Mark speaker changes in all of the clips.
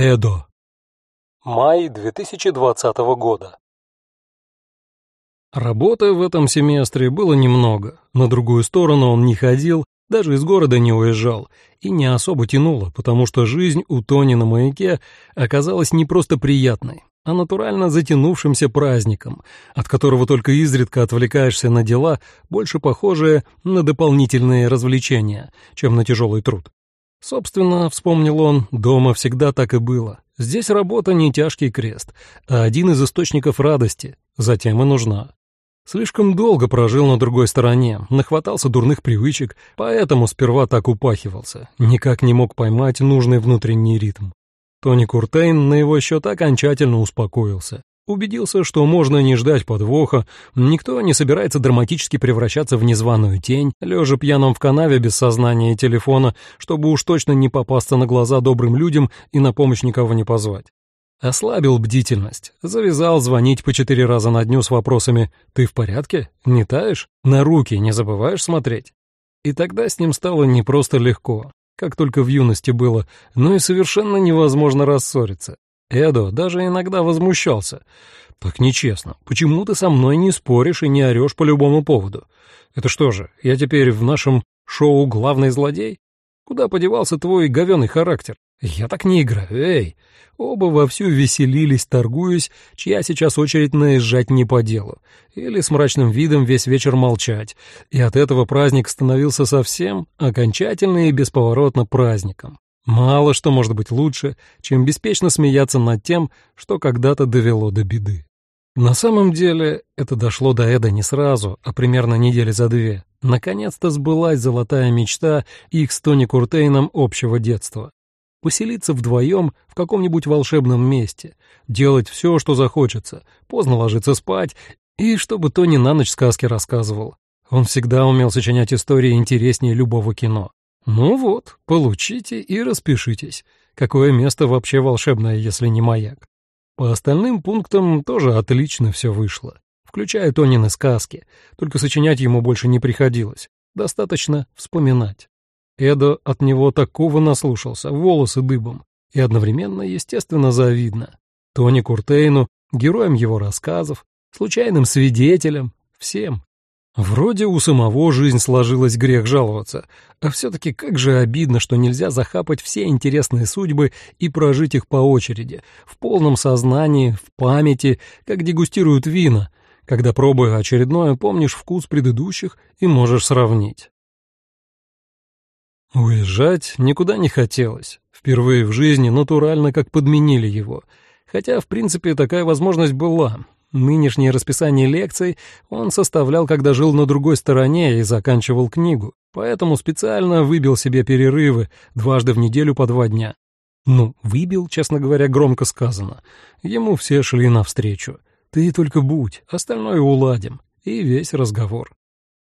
Speaker 1: Эдо. Май 2020 года. Работы в этом семестре было немного. На другую сторону он не ходил, даже из города не уезжал, и не особо тянуло, потому что жизнь у Тони на маяке оказалась не просто приятной, а натурально затянувшимся праздником, от которого только изредка отвлекаешься на дела, больше похожие на дополнительные развлечения, чем на тяжелый труд. Собственно, вспомнил он, дома всегда так и было. Здесь работа не тяжкий крест, а один из источников радости, затем и нужна. Слишком долго прожил на другой стороне, нахватался дурных привычек, поэтому сперва так упахивался, никак не мог поймать нужный внутренний ритм. Тони Куртейн на его счет окончательно успокоился. Убедился, что можно не ждать подвоха, никто не собирается драматически превращаться в незваную тень, лежа пьяным в канаве без сознания и телефона, чтобы уж точно не попасться на глаза добрым людям и на помощь никого не позвать. Ослабил бдительность, завязал звонить по четыре раза на дню с вопросами «Ты в порядке? Не таешь? На руки не забываешь смотреть?» И тогда с ним стало не просто легко, как только в юности было, но и совершенно невозможно рассориться. Эдо даже иногда возмущался. «Так нечестно. Почему ты со мной не споришь и не орешь по любому поводу? Это что же, я теперь в нашем шоу главный злодей? Куда подевался твой говёный характер? Я так не играю, эй!» Оба вовсю веселились, торгуясь, чья сейчас очередь наезжать не по делу, или с мрачным видом весь вечер молчать, и от этого праздник становился совсем окончательно и бесповоротно праздником. Мало что может быть лучше, чем беспечно смеяться над тем, что когда-то довело до беды. На самом деле это дошло до Эда не сразу, а примерно недели за две. Наконец-то сбылась золотая мечта их с Тони Куртейном общего детства. Поселиться вдвоем в каком-нибудь волшебном месте, делать все, что захочется, поздно ложиться спать, и чтобы Тони на ночь сказки рассказывал. Он всегда умел сочинять истории интереснее любого кино. Ну вот, получите и распишитесь. Какое место вообще волшебное, если не маяк? По остальным пунктам тоже отлично все вышло, включая Тонины сказки, только сочинять ему больше не приходилось, достаточно вспоминать. Эдо от него такого наслушался, волосы дыбом, и одновременно, естественно, завидно. Тони Куртейну, героям его рассказов, случайным свидетелям, всем. Вроде у самого жизнь сложилась, грех жаловаться, а все-таки как же обидно, что нельзя захапать все интересные судьбы и прожить их по очереди, в полном сознании, в памяти, как дегустируют вина, когда, пробуя очередное, помнишь вкус предыдущих и можешь сравнить. Уезжать никуда не хотелось. Впервые в жизни натурально как подменили его. Хотя, в принципе, такая возможность была. Нынешнее расписание лекций он составлял, когда жил на другой стороне и заканчивал книгу, поэтому специально выбил себе перерывы дважды в неделю по два дня. Ну, выбил, честно говоря, громко сказано. Ему все шли навстречу. Ты только будь, остальное уладим. И весь разговор.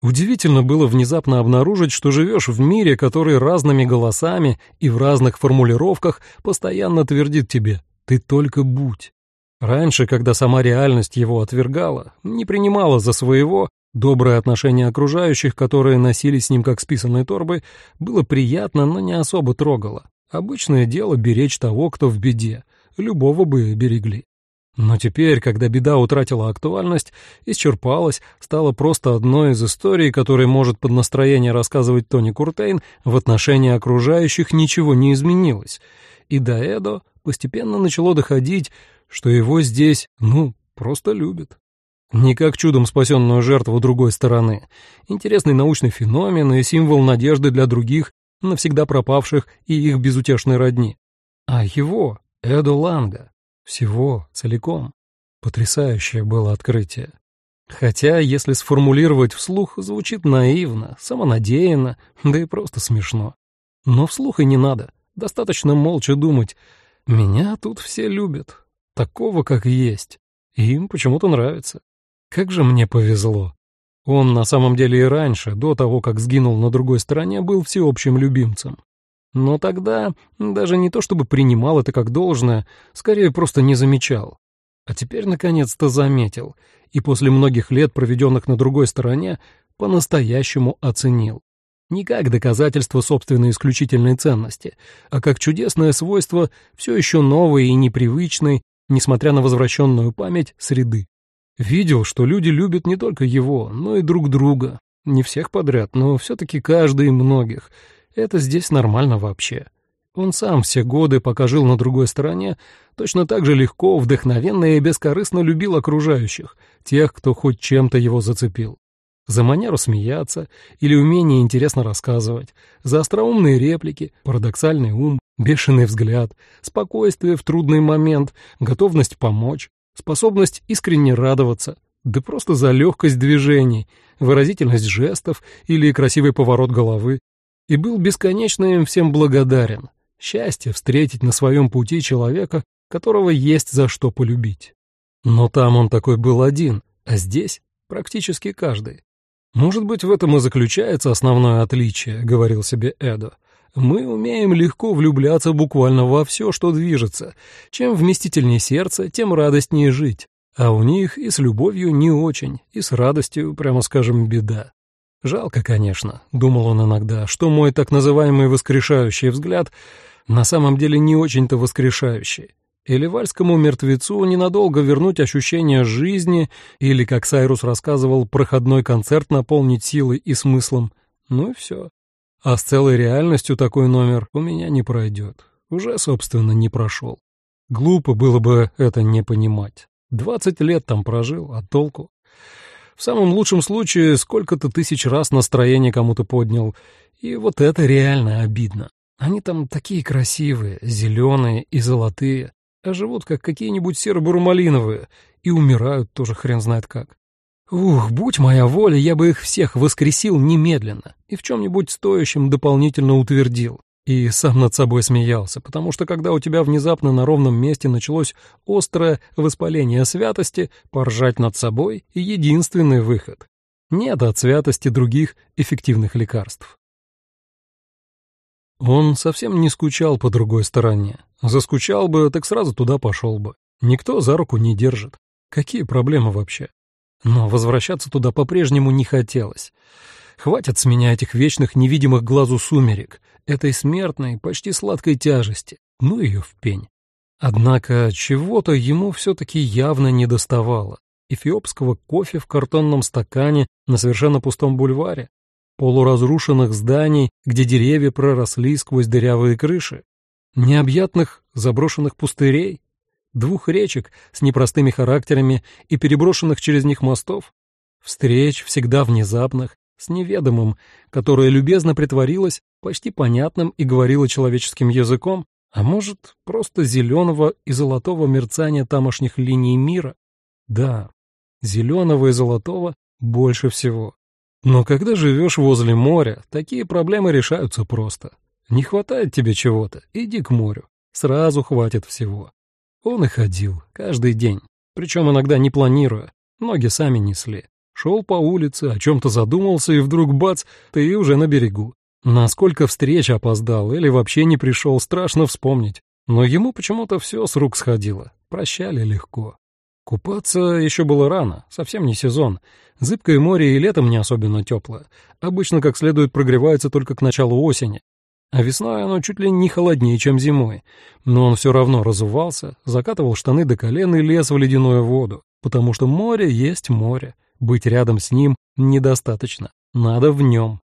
Speaker 1: Удивительно было внезапно обнаружить, что живешь в мире, который разными голосами и в разных формулировках постоянно твердит тебе «ты только будь». Раньше, когда сама реальность его отвергала, не принимала за своего, доброе отношение окружающих, которые носили с ним как с писаной торбой, было приятно, но не особо трогало. Обычное дело беречь того, кто в беде, любого бы берегли. Но теперь, когда беда утратила актуальность, исчерпалась, стала просто одной из историй, которые может под настроение рассказывать Тони Куртейн, в отношении окружающих ничего не изменилось. И до Эдо постепенно начало доходить, что его здесь, ну, просто любят. Не как чудом спасенную жертву другой стороны. Интересный научный феномен и символ надежды для других, навсегда пропавших и их безутешной родни. А его, Эдо Ланга, всего, целиком. Потрясающее было открытие. Хотя, если сформулировать вслух, звучит наивно, самонадеянно, да и просто смешно. Но вслух и не надо. Достаточно молча думать. Меня тут все любят, такого, как есть, им почему-то нравится. Как же мне повезло. Он на самом деле и раньше, до того, как сгинул на другой стороне, был всеобщим любимцем. Но тогда даже не то чтобы принимал это как должное, скорее просто не замечал. А теперь наконец-то заметил, и после многих лет, проведенных на другой стороне, по-настоящему оценил. Не как доказательство собственной исключительной ценности, а как чудесное свойство все еще новой и непривычной, несмотря на возвращенную память, среды. Видел, что люди любят не только его, но и друг друга. Не всех подряд, но все-таки каждый и многих. Это здесь нормально вообще. Он сам все годы, пока жил на другой стороне, точно так же легко, вдохновенно и бескорыстно любил окружающих, тех, кто хоть чем-то его зацепил. За манеру смеяться или умение интересно рассказывать, за остроумные реплики, парадоксальный ум, бешеный взгляд, спокойствие в трудный момент, готовность помочь, способность искренне радоваться, да просто за легкость движений, выразительность жестов или красивый поворот головы. И был бесконечно им всем благодарен. Счастье встретить на своем пути человека, которого есть за что полюбить. Но там он такой был один, а здесь практически каждый. «Может быть, в этом и заключается основное отличие», — говорил себе Эдо. «Мы умеем легко влюбляться буквально во все, что движется. Чем вместительнее сердце, тем радостнее жить. А у них и с любовью не очень, и с радостью, прямо скажем, беда. Жалко, конечно, — думал он иногда, — что мой так называемый воскрешающий взгляд на самом деле не очень-то воскрешающий. Или вальскому мертвецу ненадолго вернуть ощущение жизни, или, как Сайрус рассказывал, проходной концерт наполнить силой и смыслом. Ну и все. А с целой реальностью такой номер у меня не пройдет. Уже, собственно, не прошел. Глупо было бы это не понимать. Двадцать лет там прожил, а толку? В самом лучшем случае сколько-то тысяч раз настроение кому-то поднял. И вот это реально обидно. Они там такие красивые, зеленые и золотые а живут как какие-нибудь серо-бурмалиновые и умирают тоже хрен знает как. Ух, будь моя воля, я бы их всех воскресил немедленно и в чем-нибудь стоящем дополнительно утвердил. И сам над собой смеялся, потому что когда у тебя внезапно на ровном месте началось острое воспаление святости, поржать над собой — единственный выход. Нет от святости других эффективных лекарств. Он совсем не скучал по другой стороне. Заскучал бы, так сразу туда пошел бы. Никто за руку не держит. Какие проблемы вообще? Но возвращаться туда по-прежнему не хотелось. Хватит с меня этих вечных невидимых глазу сумерек, этой смертной, почти сладкой тяжести. Ну ее в пень. Однако чего-то ему все-таки явно не доставало. Эфиопского кофе в картонном стакане на совершенно пустом бульваре, полуразрушенных зданий, где деревья проросли сквозь дырявые крыши, необъятных заброшенных пустырей, двух речек с непростыми характерами и переброшенных через них мостов, встреч всегда внезапных, с неведомым, которое любезно притворилось почти понятным и говорило человеческим языком, а может, просто зеленого и золотого мерцания тамошних линий мира? Да, зеленого и золотого больше всего. Но когда живешь возле моря, такие проблемы решаются просто. Не хватает тебе чего-то, иди к морю. Сразу хватит всего. Он и ходил, каждый день. Причем иногда не планируя. Ноги сами несли. Шел по улице, о чем-то задумался, и вдруг бац, ты уже на берегу. Насколько встреч опоздал или вообще не пришел, страшно вспомнить. Но ему почему-то все с рук сходило. Прощали легко. Купаться еще было рано, совсем не сезон. Зыбкое море и летом не особенно теплое. Обычно как следует прогревается только к началу осени. А весной оно чуть ли не холоднее, чем зимой. Но он все равно разувался, закатывал штаны до колен и лез в ледяную воду. Потому что море есть море. Быть рядом с ним недостаточно. Надо в нем.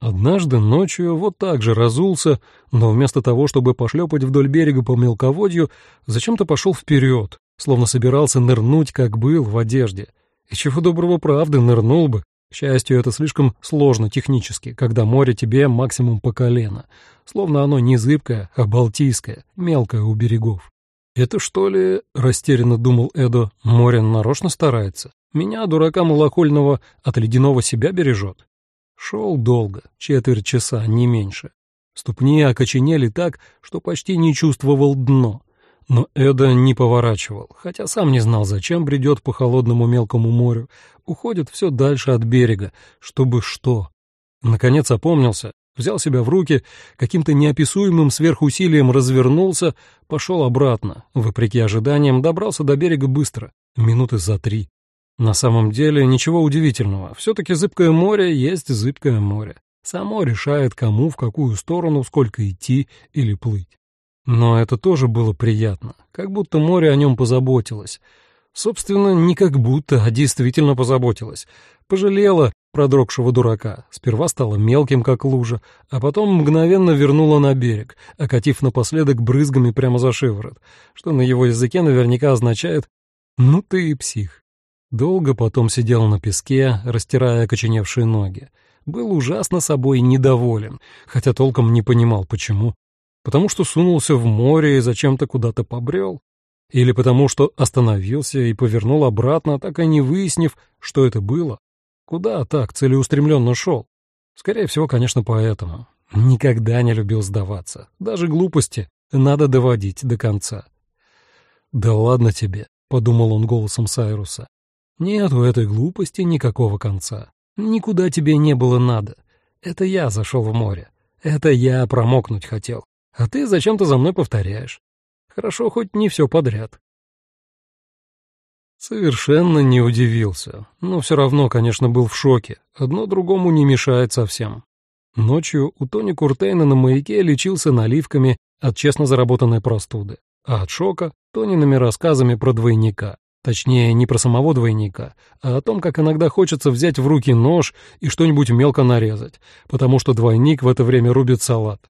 Speaker 1: Однажды ночью вот так же разулся, но вместо того, чтобы пошлепать вдоль берега по мелководью, зачем-то пошел вперед, словно собирался нырнуть, как был, в одежде. И чего доброго правды нырнул бы. К счастью, это слишком сложно технически, когда море тебе максимум по колено, словно оно не зыбкое, а балтийское, мелкое у берегов. «Это что ли, — растерянно думал Эдо, — море нарочно старается? Меня, дурака малохольного, от ледяного себя бережет?» Шел долго, четверть часа, не меньше. Ступни окоченели так, что почти не чувствовал дно. Но Эда не поворачивал, хотя сам не знал, зачем бредет по холодному мелкому морю, уходит все дальше от берега, чтобы что. Наконец опомнился, взял себя в руки, каким-то неописуемым сверхусилием развернулся, пошел обратно, вопреки ожиданиям, добрался до берега быстро, минуты за три. На самом деле ничего удивительного, все-таки зыбкое море есть зыбкое море. Само решает, кому в какую сторону сколько идти или плыть. Но это тоже было приятно, как будто море о нем позаботилось. Собственно, не как будто, а действительно позаботилась. Пожалела продрогшего дурака. Сперва стала мелким, как лужа, а потом мгновенно вернула на берег, окатив напоследок брызгами прямо за шиворот, что на его языке наверняка означает «ну ты и псих». Долго потом сидел на песке, растирая окоченевшие ноги. Был ужасно собой недоволен, хотя толком не понимал, почему. Потому что сунулся в море и зачем-то куда-то побрел. Или потому что остановился и повернул обратно, так и не выяснив, что это было. Куда так целеустремленно шел? Скорее всего, конечно, поэтому. Никогда не любил сдаваться. Даже глупости надо доводить до конца. «Да ладно тебе», — подумал он голосом Сайруса. «Нет у этой глупости никакого конца. Никуда тебе не было надо. Это я зашел в море. Это я промокнуть хотел. А ты зачем-то за мной повторяешь. Хорошо, хоть не все подряд. Совершенно не удивился, но все равно, конечно, был в шоке. Одно другому не мешает совсем. Ночью у Тони Куртейна на маяке лечился наливками от честно заработанной простуды, а от шока — Тониными рассказами про двойника. Точнее, не про самого двойника, а о том, как иногда хочется взять в руки нож и что-нибудь мелко нарезать, потому что двойник в это время рубит салат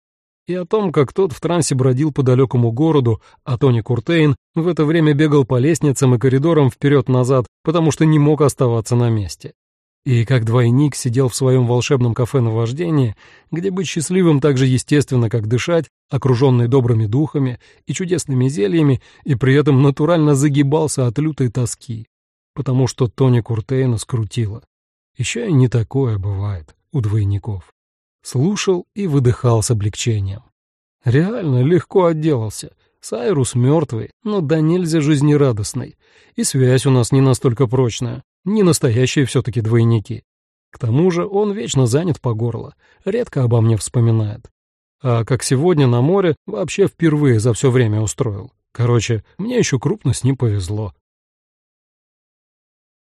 Speaker 1: и о том, как тот в трансе бродил по далекому городу, а Тони Куртейн в это время бегал по лестницам и коридорам вперед-назад, потому что не мог оставаться на месте. И как двойник сидел в своем волшебном кафе на вождении, где быть счастливым так же естественно, как дышать, окруженный добрыми духами и чудесными зельями, и при этом натурально загибался от лютой тоски, потому что Тони Куртейна скрутило. Еще и не такое бывает у двойников слушал и выдыхал с облегчением. Реально легко отделался. Сайрус мертвый, но да нельзя жизнерадостный. И связь у нас не настолько прочная, не настоящие все-таки двойники. К тому же он вечно занят по горло, редко обо мне вспоминает. А как сегодня на море, вообще впервые за все время устроил. Короче, мне еще крупно с ним повезло.